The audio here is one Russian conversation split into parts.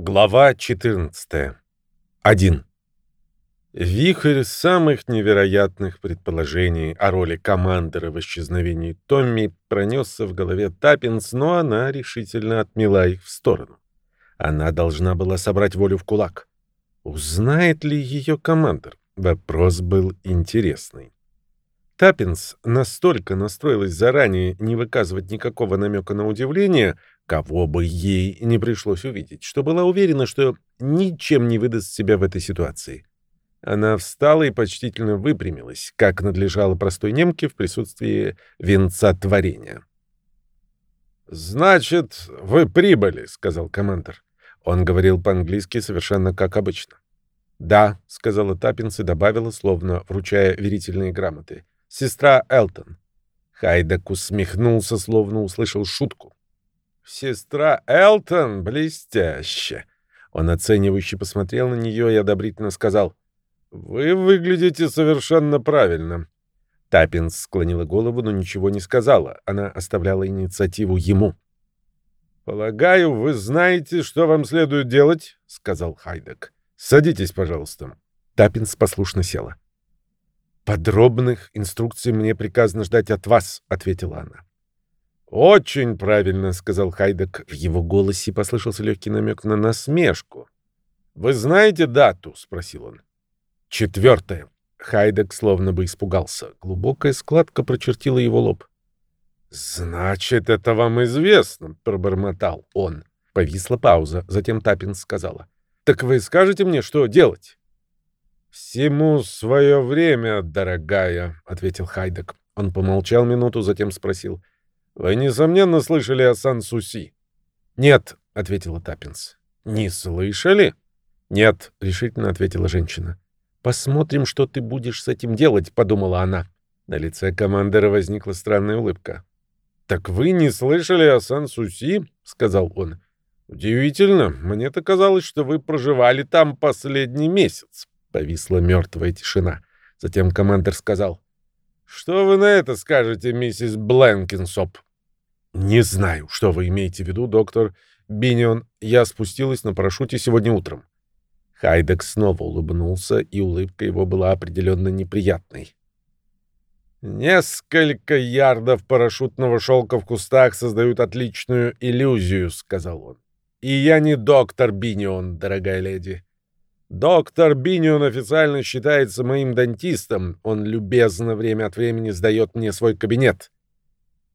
Глава 14. 1. Вихрь самых невероятных предположений о роли командора в исчезновении Томми пронесся в голове Таппинс, но она решительно отмела их в сторону. Она должна была собрать волю в кулак. Узнает ли ее командор? Вопрос был интересный. Таппинс настолько настроилась заранее не выказывать никакого намека на удивление, кого бы ей не пришлось увидеть, что была уверена, что ничем не выдаст себя в этой ситуации. Она встала и почтительно выпрямилась, как надлежало простой немке в присутствии венца творения. «Значит, вы прибыли», — сказал командор. Он говорил по-английски совершенно как обычно. «Да», — сказала Таппинс и добавила, словно вручая верительные грамоты сестра Элтон. Хайдек усмехнулся, словно услышал шутку. «Сестра Элтон? Блестяще!» Он оценивающе посмотрел на нее и одобрительно сказал. «Вы выглядите совершенно правильно». Таппинс склонила голову, но ничего не сказала. Она оставляла инициативу ему. «Полагаю, вы знаете, что вам следует делать?» — сказал Хайдек. «Садитесь, пожалуйста». Таппинс послушно села. «Подробных инструкций мне приказано ждать от вас», — ответила она. «Очень правильно», — сказал Хайдек. В его голосе послышался легкий намек на насмешку. «Вы знаете дату?» — спросил он. «Четвертое». Хайдек словно бы испугался. Глубокая складка прочертила его лоб. «Значит, это вам известно», — пробормотал он. Повисла пауза. Затем Таппин сказала. «Так вы скажете мне, что делать?» «Всему свое время, дорогая», — ответил Хайдек. Он помолчал минуту, затем спросил. «Вы, несомненно, слышали о Сан-Суси?» «Нет», — ответила Таппинс. «Не слышали?» «Нет», — решительно ответила женщина. «Посмотрим, что ты будешь с этим делать», — подумала она. На лице командира возникла странная улыбка. «Так вы не слышали о Сан-Суси?» — сказал он. «Удивительно. Мне-то казалось, что вы проживали там последний месяц». Повисла мертвая тишина. Затем командир сказал. «Что вы на это скажете, миссис Бленкинсоп?» «Не знаю, что вы имеете в виду, доктор Бинион. Я спустилась на парашюте сегодня утром». Хайдек снова улыбнулся, и улыбка его была определенно неприятной. «Несколько ярдов парашютного шелка в кустах создают отличную иллюзию», — сказал он. «И я не доктор Бинион, дорогая леди. Доктор Бинион официально считается моим дантистом. Он любезно время от времени сдает мне свой кабинет.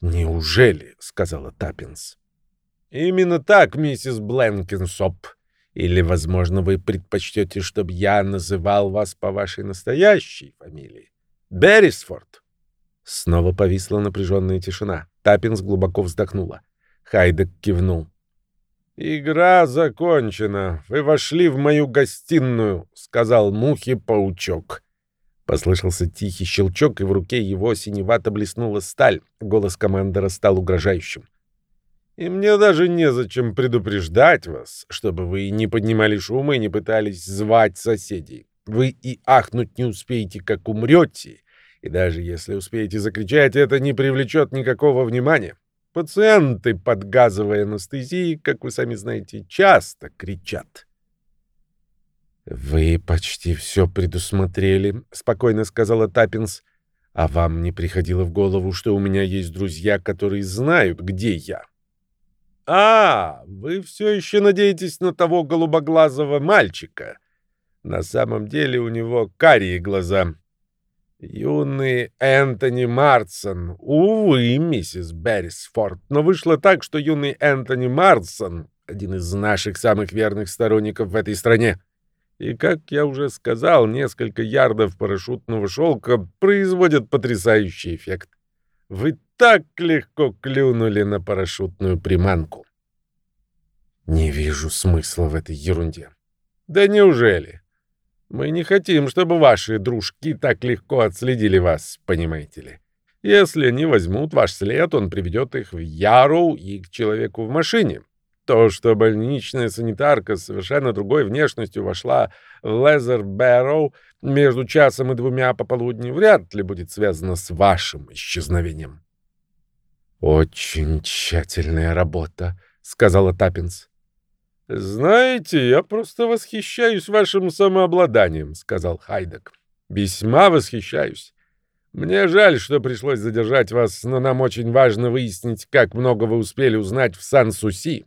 «Неужели?» — сказала Таппинс. «Именно так, миссис Бленкинсоп. Или, возможно, вы предпочтете, чтобы я называл вас по вашей настоящей фамилии? Беррисфорд». Снова повисла напряженная тишина. Таппинс глубоко вздохнула. Хайдек кивнул. «Игра закончена. Вы вошли в мою гостиную», — сказал мухи-паучок. Послышался тихий щелчок, и в руке его синевато блеснула сталь. Голос командора стал угрожающим. «И мне даже незачем предупреждать вас, чтобы вы не поднимали шума и не пытались звать соседей. Вы и ахнуть не успеете, как умрете, и даже если успеете закричать, это не привлечет никакого внимания. Пациенты под газовой анестезией, как вы сами знаете, часто кричат. «Вы почти все предусмотрели», — спокойно сказала Таппинс. «А вам не приходило в голову, что у меня есть друзья, которые знают, где я?» «А, вы все еще надеетесь на того голубоглазого мальчика?» На самом деле у него карие глаза. Юный Энтони Марсон. Увы, миссис Беррисфорд. Но вышло так, что юный Энтони Марсон — один из наших самых верных сторонников в этой стране. И, как я уже сказал, несколько ярдов парашютного шелка производят потрясающий эффект. Вы так легко клюнули на парашютную приманку. Не вижу смысла в этой ерунде. Да неужели? Мы не хотим, чтобы ваши дружки так легко отследили вас, понимаете ли. Если они возьмут ваш след, он приведет их в Яроу и к человеку в машине. То, что больничная санитарка с совершенно другой внешностью вошла в Лезер Бэрроу между часом и двумя пополудни, вряд ли будет связано с вашим исчезновением. «Очень тщательная работа», — сказала Таппинс. «Знаете, я просто восхищаюсь вашим самообладанием», — сказал Хайдек. «Весьма восхищаюсь. Мне жаль, что пришлось задержать вас, но нам очень важно выяснить, как много вы успели узнать в Сан-Суси».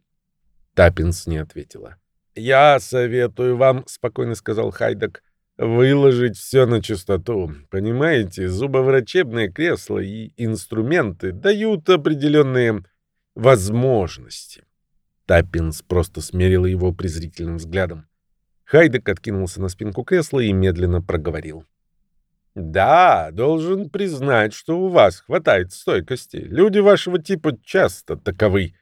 Таппинс не ответила. «Я советую вам», — спокойно сказал Хайдек, — «выложить все на чистоту. Понимаете, зубоврачебное кресло и инструменты дают определенные возможности». Таппинс просто смерила его презрительным взглядом. Хайдек откинулся на спинку кресла и медленно проговорил. «Да, должен признать, что у вас хватает стойкости. Люди вашего типа часто таковы.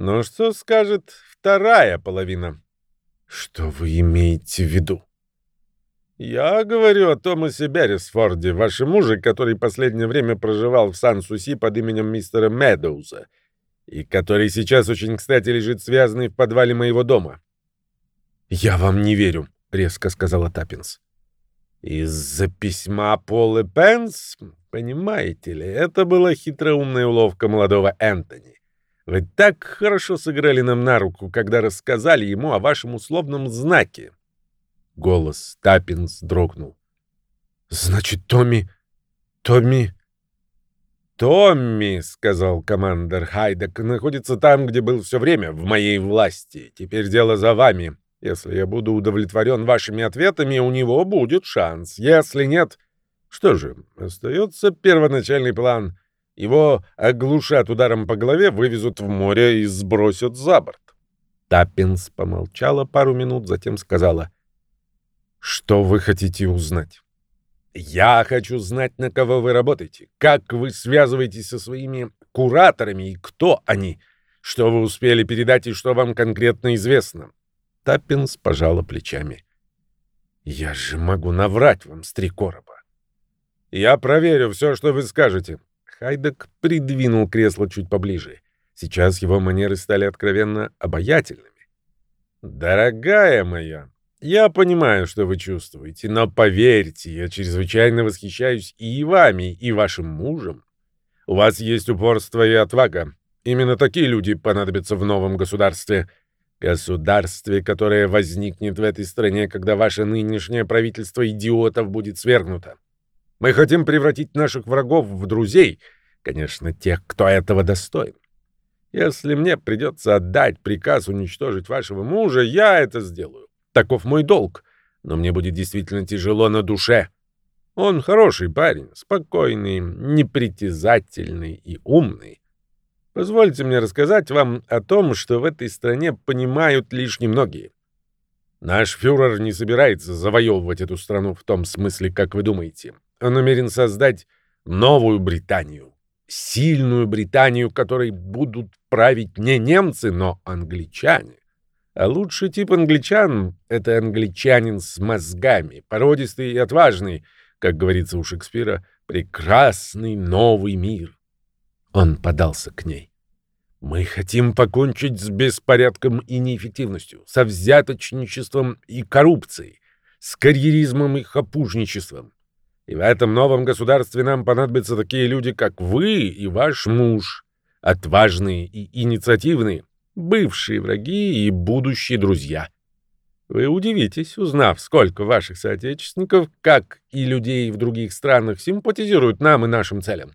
Но что скажет вторая половина?» «Что вы имеете в виду?» «Я говорю о Томасе Беррисфорде, вашем муже, который последнее время проживал в Сан-Суси под именем мистера Медоуза и который сейчас очень кстати лежит связанный в подвале моего дома. «Я вам не верю», — резко сказала Таппинс. «Из-за письма Полы Пенс? Понимаете ли, это была хитроумная уловка молодого Энтони. Вы так хорошо сыграли нам на руку, когда рассказали ему о вашем условном знаке». Голос Таппинс дрогнул. «Значит, Томми... Томми...» «Томми», — сказал командир Хайдек, — «находится там, где был все время, в моей власти. Теперь дело за вами. Если я буду удовлетворен вашими ответами, у него будет шанс. Если нет... Что же, остается первоначальный план. Его оглушат ударом по голове, вывезут в море и сбросят за борт». Таппинс помолчала пару минут, затем сказала, «Что вы хотите узнать?» Я хочу знать, на кого вы работаете, как вы связываетесь со своими кураторами и кто они, что вы успели передать и что вам конкретно известно. Таппинс пожала плечами. Я же могу наврать вам с три короба. Я проверю все, что вы скажете. Хайдек придвинул кресло чуть поближе. Сейчас его манеры стали откровенно обаятельными. «Дорогая моя, я понимаю, что вы чувствуете, но поверьте, я чрезвычайно восхищаюсь и вами, и вашим мужем. У вас есть упорство и отвага. Именно такие люди понадобятся в новом государстве. Государстве, которое возникнет в этой стране, когда ваше нынешнее правительство идиотов будет свергнуто. Мы хотим превратить наших врагов в друзей, конечно, тех, кто этого достоин. Если мне придется отдать приказ уничтожить вашего мужа, я это сделаю. Таков мой долг. Но мне будет действительно тяжело на душе. Он хороший парень, спокойный, непритязательный и умный. Позвольте мне рассказать вам о том, что в этой стране понимают лишь немногие. Наш фюрер не собирается завоевывать эту страну в том смысле, как вы думаете. Он намерен создать новую Британию. Сильную Британию, которой будут править не немцы, но англичане. А лучший тип англичан — это англичанин с мозгами, породистый и отважный, как говорится у Шекспира, прекрасный новый мир. Он подался к ней. Мы хотим покончить с беспорядком и неэффективностью, со взяточничеством и коррупцией, с карьеризмом и хапужничеством. И в этом новом государстве нам понадобятся такие люди, как вы и ваш муж, отважные и инициативные, бывшие враги и будущие друзья. Вы удивитесь, узнав, сколько ваших соотечественников, как и людей в других странах, симпатизируют нам и нашим целям.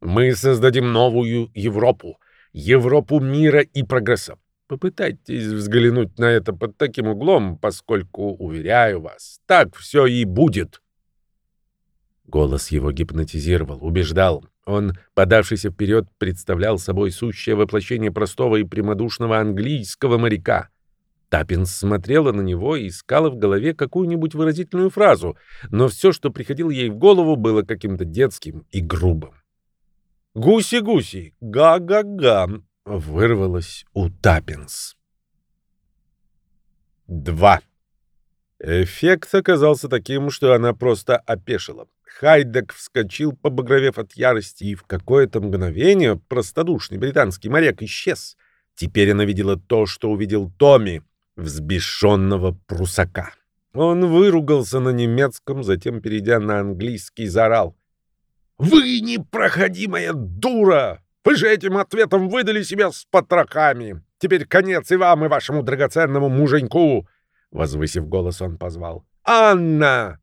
Мы создадим новую Европу, Европу мира и прогресса. Попытайтесь взглянуть на это под таким углом, поскольку, уверяю вас, так все и будет. Голос его гипнотизировал, убеждал. Он, подавшийся вперед, представлял собой сущее воплощение простого и прямодушного английского моряка. Таппинс смотрела на него и искала в голове какую-нибудь выразительную фразу, но все, что приходило ей в голову, было каким-то детским и грубым. «Гуси-гуси! Га-га-га!» — вырвалось у Таппинс. 2. Эффект оказался таким, что она просто опешила. Хайдек вскочил, побагровев от ярости, и в какое-то мгновение простодушный британский моряк исчез. Теперь она видела то, что увидел Томми, взбешенного прусака. Он выругался на немецком, затем, перейдя на английский, заорал. «Вы непроходимая дура! Вы же этим ответом выдали себя с потрохами! Теперь конец и вам, и вашему драгоценному муженьку!» Возвысив голос, он позвал. «Анна!»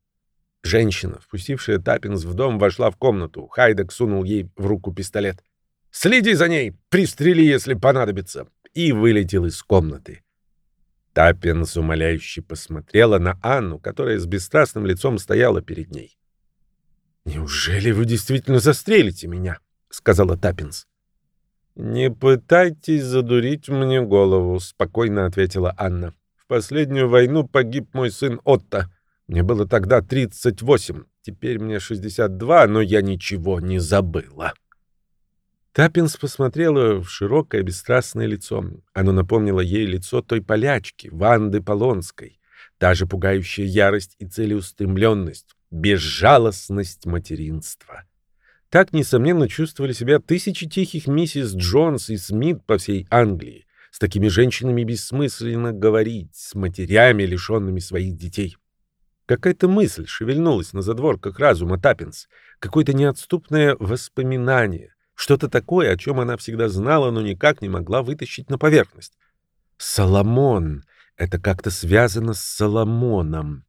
Женщина, впустившая Таппинс в дом, вошла в комнату. Хайдек сунул ей в руку пистолет. «Следи за ней! Пристрели, если понадобится!» И вылетел из комнаты. Таппинс умоляюще посмотрела на Анну, которая с бесстрастным лицом стояла перед ней. «Неужели вы действительно застрелите меня?» — сказала Таппинс. «Не пытайтесь задурить мне голову», — спокойно ответила Анна. «В последнюю войну погиб мой сын Отто. Мне было тогда 38, теперь мне 62, но я ничего не забыла». Таппинс посмотрела в широкое бесстрастное лицо. Оно напомнило ей лицо той полячки, Ванды Полонской. Та же пугающая ярость и целеустремленность, безжалостность материнства. Так, несомненно, чувствовали себя тысячи тихих миссис Джонс и Смит по всей Англии. С такими женщинами бессмысленно говорить, с матерями, лишенными своих детей. Какая-то мысль шевельнулась на задворках разума Таппинс, какое-то неотступное воспоминание, что-то такое, о чем она всегда знала, но никак не могла вытащить на поверхность. Соломон. Это как-то связано с Соломоном.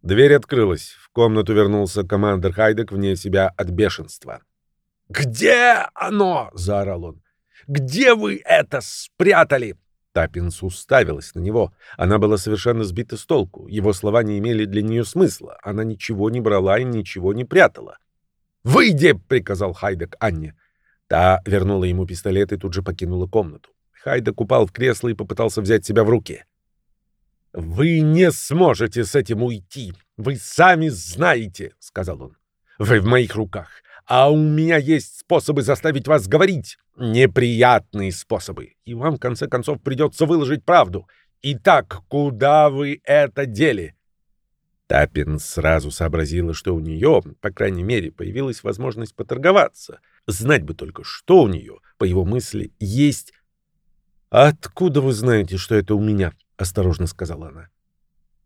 Дверь открылась. В комнату вернулся командир Хайдек вне себя от бешенства. «Где оно?» — заорал он. «Где вы это спрятали?» Таппинс уставилась на него. Она была совершенно сбита с толку. Его слова не имели для нее смысла. Она ничего не брала и ничего не прятала. «Выйди!» — приказал Хайдек Анне. Та вернула ему пистолет и тут же покинула комнату. Хайдек упал в кресло и попытался взять себя в руки. «Вы не сможете с этим уйти. Вы сами знаете», — сказал он. «Вы в моих руках. А у меня есть способы заставить вас говорить. Неприятные способы. И вам, в конце концов, придется выложить правду. Итак, куда вы это дели?» Таппин сразу сообразила, что у нее, по крайней мере, появилась возможность поторговаться. Знать бы только, что у нее, по его мысли, есть. «Откуда вы знаете, что это у меня?» — осторожно сказала она.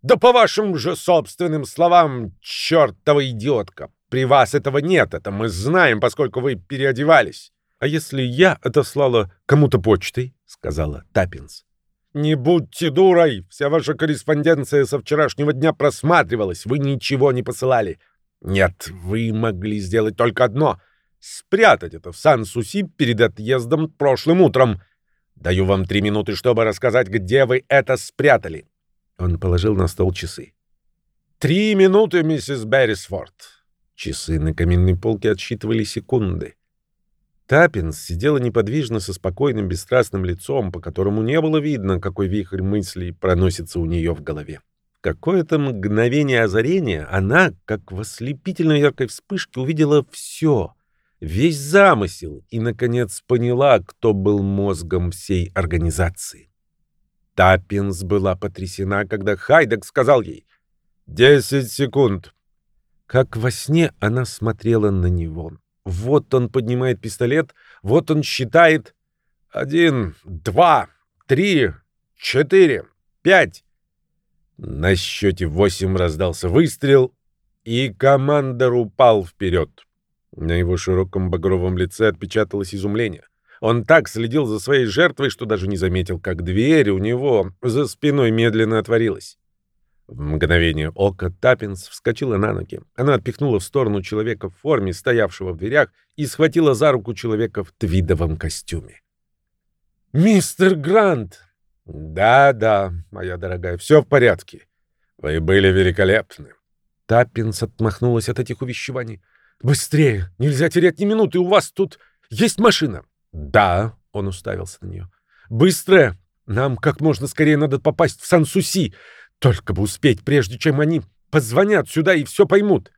«Да по вашим же собственным словам, чертова идиотка! При вас этого нет, это мы знаем, поскольку вы переодевались. А если я отослала кому-то почтой?» — сказала Таппинс. «Не будьте дурой! Вся ваша корреспонденция со вчерашнего дня просматривалась, вы ничего не посылали. Нет, вы могли сделать только одно — спрятать это в Сан-Суси перед отъездом прошлым утром. Даю вам три минуты, чтобы рассказать, где вы это спрятали. Он положил на стол часы. Три минуты, миссис Беррисфорд. Часы на каминной полке отсчитывали секунды. Таппинс сидела неподвижно со спокойным бесстрастным лицом, по которому не было видно, какой вихрь мыслей проносится у нее в голове. В какое-то мгновение озарения она, как в ослепительной яркой вспышке, увидела все — весь замысел и, наконец, поняла, кто был мозгом всей организации. Таппинс была потрясена, когда Хайдек сказал ей «Десять секунд». Как во сне она смотрела на него. Вот он поднимает пистолет, вот он считает «Один, два, три, четыре, пять». На счете восемь раздался выстрел, и командор упал вперед. На его широком багровом лице отпечаталось изумление. Он так следил за своей жертвой, что даже не заметил, как дверь у него за спиной медленно отворилась. В мгновение ока Таппинс вскочила на ноги. Она отпихнула в сторону человека в форме, стоявшего в дверях, и схватила за руку человека в твидовом костюме. «Мистер Грант!» «Да-да, моя дорогая, все в порядке. Вы были великолепны». Таппинс отмахнулась от этих увещеваний. «Быстрее! Нельзя терять ни минуты! У вас тут есть машина?» «Да», — он уставился на нее. «Быстро! Нам как можно скорее надо попасть в Сан-Суси! Только бы успеть, прежде чем они позвонят сюда и все поймут!»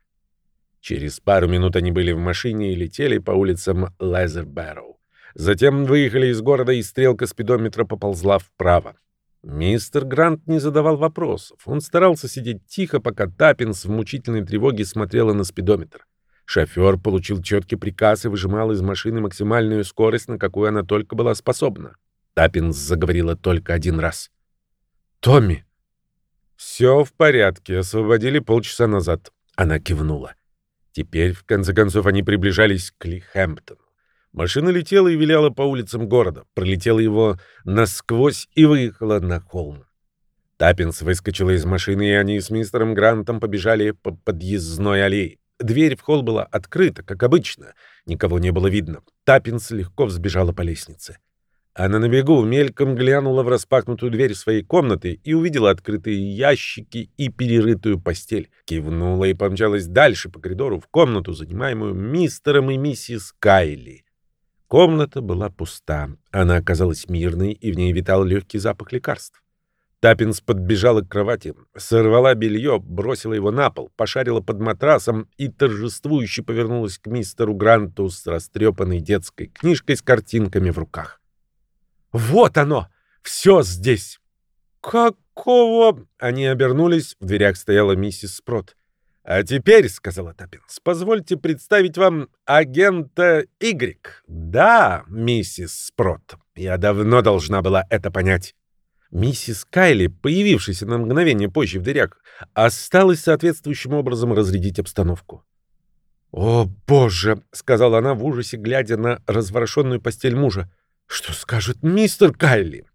Через пару минут они были в машине и летели по улицам Лезербэроу. Затем выехали из города, и стрелка спидометра поползла вправо. Мистер Грант не задавал вопросов. Он старался сидеть тихо, пока Таппинс в мучительной тревоге смотрела на спидометр. Шофер получил четкий приказ и выжимал из машины максимальную скорость, на какую она только была способна. Таппинс заговорила только один раз. «Томми!» «Все в порядке, освободили полчаса назад». Она кивнула. Теперь, в конце концов, они приближались к Лихэмптону. Машина летела и виляла по улицам города, пролетела его насквозь и выехала на холм. Таппинс выскочила из машины, и они с мистером Грантом побежали по подъездной аллее. Дверь в холл была открыта, как обычно. Никого не было видно. Таппинс легко взбежала по лестнице. Она на бегу мельком глянула в распахнутую дверь своей комнаты и увидела открытые ящики и перерытую постель. Кивнула и помчалась дальше по коридору в комнату, занимаемую мистером и миссис Кайли. Комната была пуста. Она оказалась мирной, и в ней витал легкий запах лекарств. Таппинс подбежала к кровати, сорвала белье, бросила его на пол, пошарила под матрасом и торжествующе повернулась к мистеру Гранту с растрепанной детской книжкой с картинками в руках. Вот оно! Все здесь!» «Какого?» Они обернулись, в дверях стояла миссис Спрот. «А теперь, — сказала Таппинс, — позвольте представить вам агента Y. Да, миссис Спрот, я давно должна была это понять». Миссис Кайли, появившаяся на мгновение позже в дырях, осталась соответствующим образом разрядить обстановку. «О, боже!» — сказала она в ужасе, глядя на разворошенную постель мужа. Что скажет мистер Кайли?